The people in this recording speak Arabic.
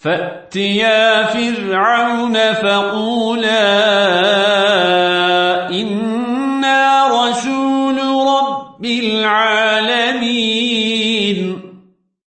فأتيا فرعون فقولا إنا رسول رب العالمين